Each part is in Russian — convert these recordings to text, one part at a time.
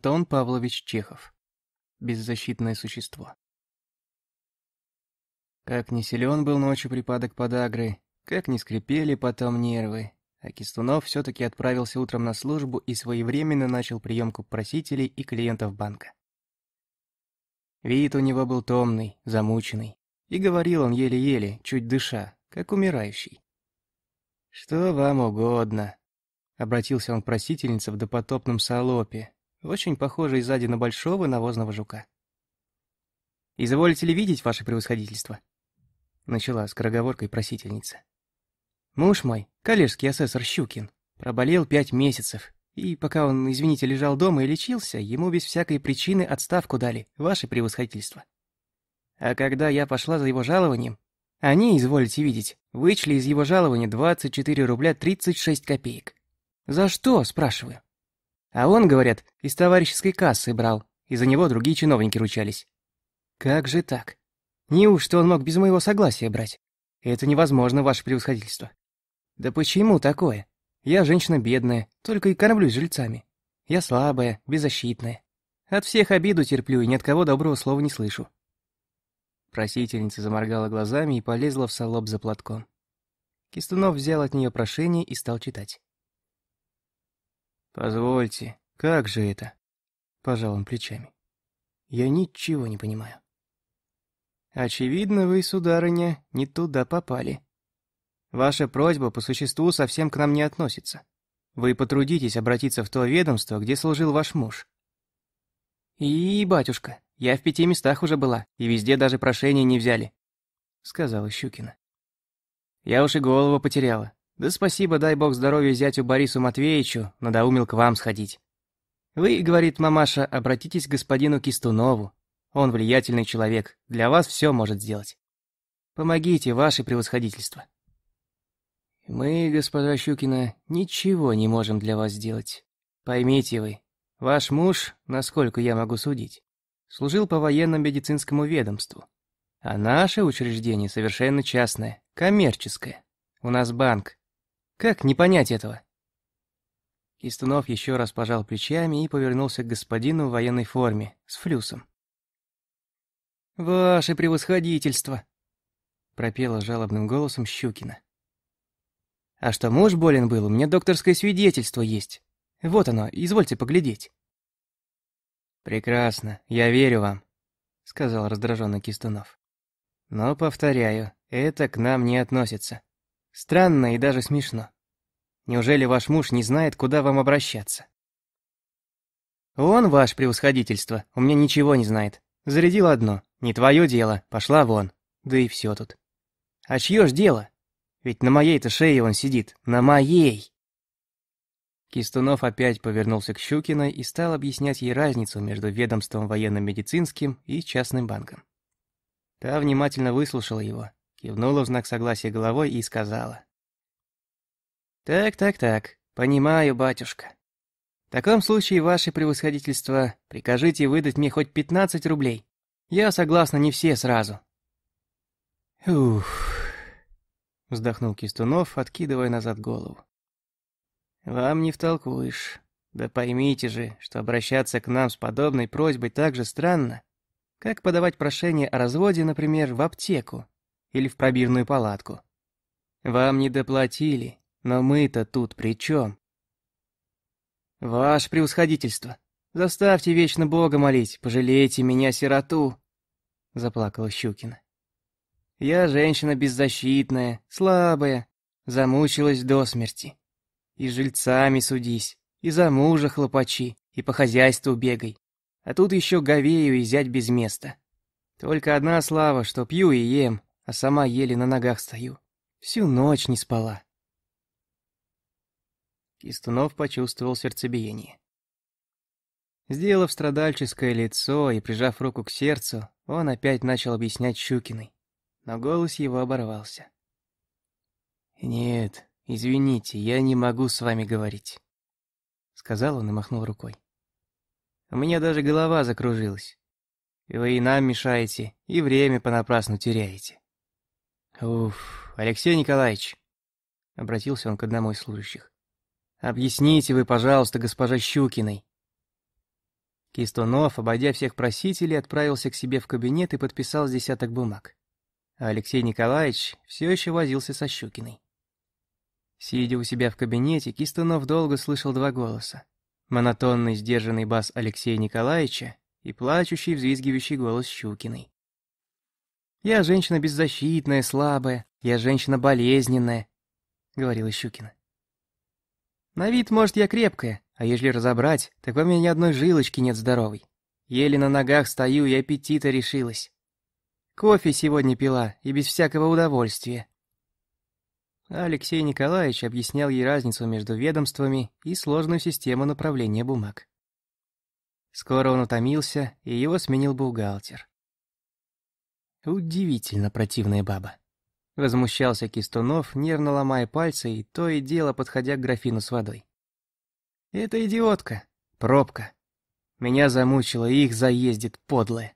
Антон Павлович Чехов. Беззащитное существо. Как не силен был ночью припадок подагры, как не скрипели потом нервы, а Кистунов все-таки отправился утром на службу и своевременно начал приемку просителей и клиентов банка. Вид у него был томный, замученный, и говорил он еле-еле, чуть дыша, как умирающий. «Что вам угодно?» — обратился он к просительнице в допотопном салопе, очень похожий сзади на большого навозного жука. «Изволите ли видеть ваше превосходительство?» Начала скороговоркой просительница. «Муж мой, коллежский асессор Щукин, проболел пять месяцев, и пока он, извините, лежал дома и лечился, ему без всякой причины отставку дали, ваше превосходительство. А когда я пошла за его жалованием, они, изволите видеть, вычли из его жалования 24 рубля 36 копеек. За что, спрашиваю? А он, говорят, из товарищеской кассы брал, и за него другие чиновники ручались. Как же так? Неужто он мог без моего согласия брать? Это невозможно, ваше превосходительство. Да почему такое? Я женщина бедная, только и кормлюсь жильцами. Я слабая, беззащитная. От всех обиду терплю и ни от кого доброго слова не слышу. Просительница заморгала глазами и полезла в салоп за платком. Кистунов взял от нее прошение и стал читать. «Позвольте, как же это?» — пожал он плечами. «Я ничего не понимаю». «Очевидно, вы, сударыня, не туда попали. Ваша просьба по существу совсем к нам не относится. Вы потрудитесь обратиться в то ведомство, где служил ваш муж». «И, батюшка, я в пяти местах уже была, и везде даже прошения не взяли», — сказала Щукина. «Я уж и голову потеряла. Да спасибо, дай бог здоровья зятю Борису Матвеевичу, надоумил к вам сходить. Вы, говорит мамаша, обратитесь к господину Кистунову. Он влиятельный человек, для вас все может сделать. Помогите, ваше превосходительство. Мы, госпожа Щукина, ничего не можем для вас сделать. Поймите вы, ваш муж, насколько я могу судить, служил по военно-медицинскому ведомству. А наше учреждение совершенно частное, коммерческое. У нас банк, как не понять этого? Кистунов еще раз пожал плечами и повернулся к господину в военной форме, с флюсом. «Ваше превосходительство!» — пропела жалобным голосом Щукина. «А что муж болен был, у меня докторское свидетельство есть. Вот оно, извольте поглядеть». «Прекрасно, я верю вам», — сказал раздраженный Кистунов. «Но, повторяю, это к нам не относится. Странно и даже смешно. Неужели ваш муж не знает, куда вам обращаться? Он, ваше превосходительство, у меня ничего не знает. Зарядил одно. Не твое дело, пошла вон. Да и все тут. А чье ж дело? Ведь на моей-то шее он сидит. На моей! Кистунов опять повернулся к Щукиной и стал объяснять ей разницу между ведомством военно-медицинским и частным банком. Та внимательно выслушала его, Кивнула в знак согласия головой и сказала. «Так, так, так, понимаю, батюшка. В таком случае, ваше превосходительство, прикажите выдать мне хоть пятнадцать рублей. Я согласна не все сразу». «Ух...» — вздохнул Кистунов, откидывая назад голову. «Вам не втолкуешь. Да поймите же, что обращаться к нам с подобной просьбой так же странно, как подавать прошение о разводе, например, в аптеку или в пробирную палатку. Вам не доплатили, но мы-то тут при чем? Ваше превосходительство, заставьте вечно Бога молить, пожалейте меня, сироту, заплакала Щукина. Я женщина беззащитная, слабая, замучилась до смерти. И жильцами судись, и за мужа хлопачи, и по хозяйству бегай. А тут еще говею и зять без места. Только одна слава, что пью и ем, а сама еле на ногах стою. Всю ночь не спала. Кистунов почувствовал сердцебиение. Сделав страдальческое лицо и прижав руку к сердцу, он опять начал объяснять Щукиной, но голос его оборвался. «Нет, извините, я не могу с вами говорить», — сказал он и махнул рукой. «У меня даже голова закружилась. Вы и нам мешаете, и время понапрасну теряете». «Уф, Алексей Николаевич», — обратился он к одному из служащих, «объясните вы, пожалуйста, госпоже Щукиной, Кистунов, обойдя всех просителей, отправился к себе в кабинет и подписал с десяток бумаг. А Алексей Николаевич все еще возился со Щукиной. Сидя у себя в кабинете, Кистунов долго слышал два голоса. Монотонный, сдержанный бас Алексея Николаевича и плачущий, взвизгивающий голос Щукиной. «Я женщина беззащитная, слабая, я женщина болезненная», — говорила Щукина. «На вид, может, я крепкая, а ежели разобрать, так во мне ни одной жилочки нет здоровой. Еле на ногах стою и аппетита решилась. Кофе сегодня пила, и без всякого удовольствия. Алексей Николаевич объяснял ей разницу между ведомствами и сложную систему направления бумаг. Скоро он утомился, и его сменил бухгалтер. Удивительно противная баба. Возмущался Кистунов, нервно ломая пальцы и то и дело подходя к графину с водой. Это идиотка. Пробка. Меня замучила, и их заездит, подлая.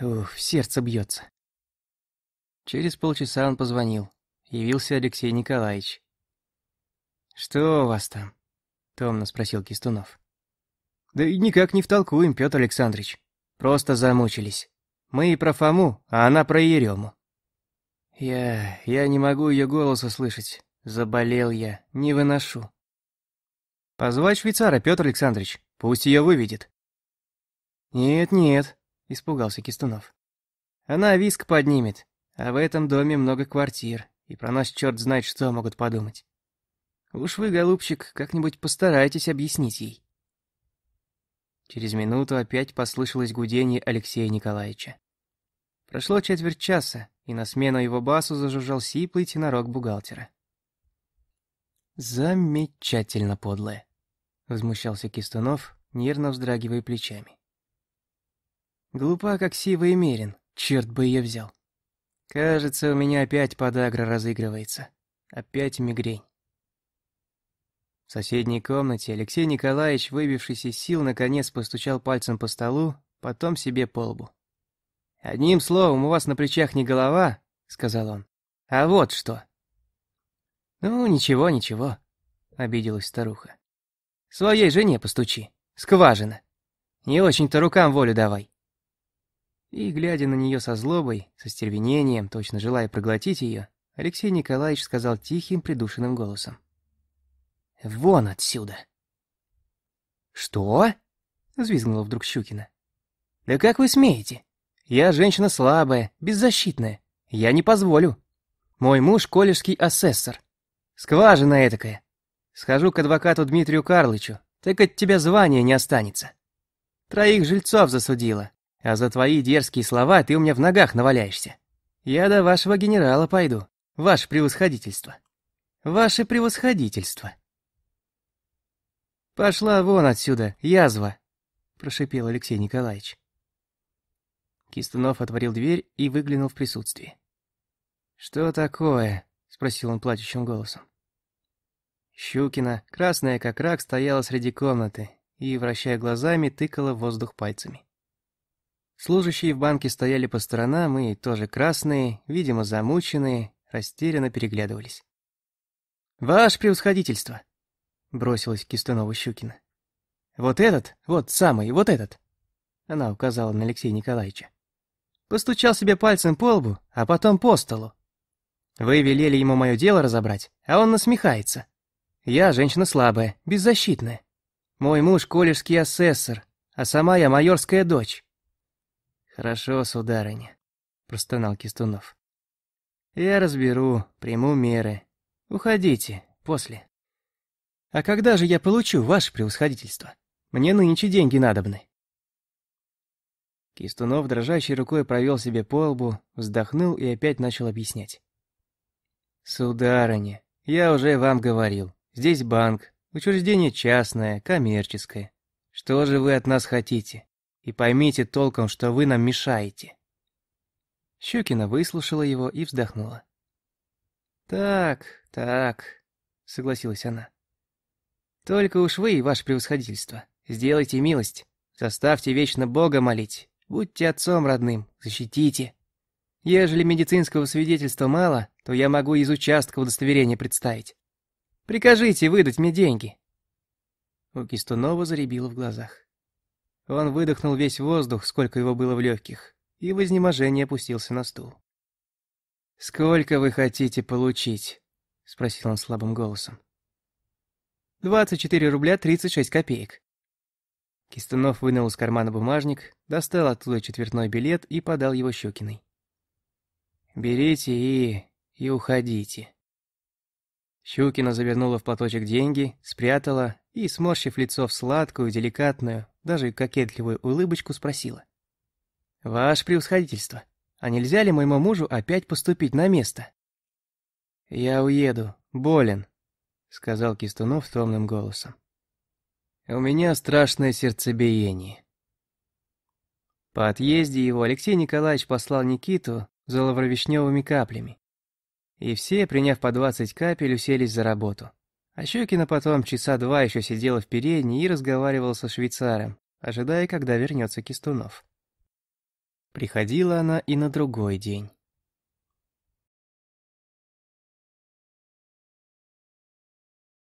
Ух, сердце бьется. Через полчаса он позвонил. Явился Алексей Николаевич. «Что у вас там?» — томно спросил Кистунов. «Да никак не втолкуем, Петр Александрович. Просто замучились. Мы и про Фому, а она про Ерему». «Я... я не могу ее голоса слышать. Заболел я, не выношу. Позвать швейцара, Петр Александрович, пусть ее выведет. Нет-нет, испугался Кистунов. Она виск поднимет, а в этом доме много квартир, и про нас черт знает что могут подумать. Уж вы, голубчик, как-нибудь постарайтесь объяснить ей. Через минуту опять послышалось гудение Алексея Николаевича. Прошло четверть часа, и на смену его басу зажужжал сиплый тенорок бухгалтера. «Замечательно подлая», — возмущался Кистунов, нервно вздрагивая плечами. «Глупа, как сивый мерин, черт бы ее взял. Кажется, у меня опять подагра разыгрывается. Опять мигрень». В соседней комнате Алексей Николаевич, выбившись из сил, наконец постучал пальцем по столу, потом себе по лбу. «Одним словом, у вас на плечах не голова», — сказал он, — «а вот что». «Ну, ничего, ничего», — обиделась старуха. «Своей жене постучи. Скважина. Не очень-то рукам волю давай». И, глядя на нее со злобой, со стервенением, точно желая проглотить ее, Алексей Николаевич сказал тихим, придушенным голосом. «Вон отсюда!» «Что?» — взвизгнула вдруг Щукина. «Да как вы смеете? Я женщина слабая, беззащитная. Я не позволю. Мой муж — коллежский асессор. Скважина этакая. Схожу к адвокату Дмитрию Карлычу, так от тебя звания не останется. Троих жильцов засудила, а за твои дерзкие слова ты у меня в ногах наваляешься. Я до вашего генерала пойду, ваше превосходительство. Ваше превосходительство. Пошла вон отсюда, язва, прошипел Алексей Николаевич. Кистунов отворил дверь и выглянул в присутствие. «Что такое?» спросил он плачущим голосом. Щукина, красная как рак, стояла среди комнаты и, вращая глазами, тыкала в воздух пальцами. Служащие в банке стояли по сторонам и, тоже красные, видимо, замученные, растерянно переглядывались. «Ваше превосходительство!» — бросилась к Кистунову Щукина. «Вот этот, вот самый, вот этот!» Она указала на Алексея Николаевича. Постучал себе пальцем по лбу, а потом по столу. Вы велели ему мое дело разобрать, а он насмехается. Я женщина слабая, беззащитная. Мой муж коллежский асессор, а сама я майорская дочь. Хорошо, сударыня, простонал Кистунов. Я разберу, приму меры. Уходите, после. А когда же я получу ваше превосходительство? Мне нынче деньги надобны. Кистунов дрожащей рукой провел себе по лбу, вздохнул и опять начал объяснять. «Сударыня, я уже вам говорил, здесь банк, учреждение частное, коммерческое. Что же вы от нас хотите? И поймите толком, что вы нам мешаете». Щукина выслушала его и вздохнула. «Так, так», — согласилась она. «Только уж вы, ваше превосходительство, сделайте милость, заставьте вечно Бога молить, Будьте отцом родным, защитите. Ежели медицинского свидетельства мало, то я могу из участка удостоверение представить. Прикажите выдать мне деньги». У Кистунова заребило в глазах. Он выдохнул весь воздух, сколько его было в легких, и в изнеможении опустился на стул. «Сколько вы хотите получить?» — спросил он слабым голосом. «Двадцать четыре рубля тридцать шесть копеек». Кистунов вынул из кармана бумажник, достал оттуда четвертной билет и подал его Щукиной. «Берите и... и уходите». Щукина завернула в платочек деньги, спрятала и, сморщив лицо в сладкую, деликатную, даже кокетливую улыбочку, спросила. «Ваше превосходительство, а нельзя ли моему мужу опять поступить на место?» «Я уеду, болен», — сказал Кистунов томным голосом. У меня страшное сердцебиение. По отъезде его Алексей Николаевич послал Никиту за лавровишневыми каплями. И все, приняв по 20 капель, уселись за работу. А Щекина потом часа два еще сидела в передней и разговаривала со швейцаром, ожидая, когда вернется Кистунов. Приходила она и на другой день.